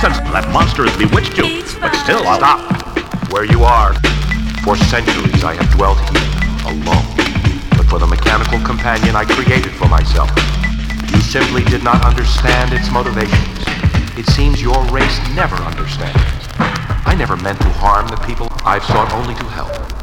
That monster has bewitched you. But still, I'll... Stop where you are. For centuries I have dwelt here, alone. But for the mechanical companion I created for myself, you simply did not understand its motivations. It seems your race never understands. I never meant to harm the people. I've sought only to help.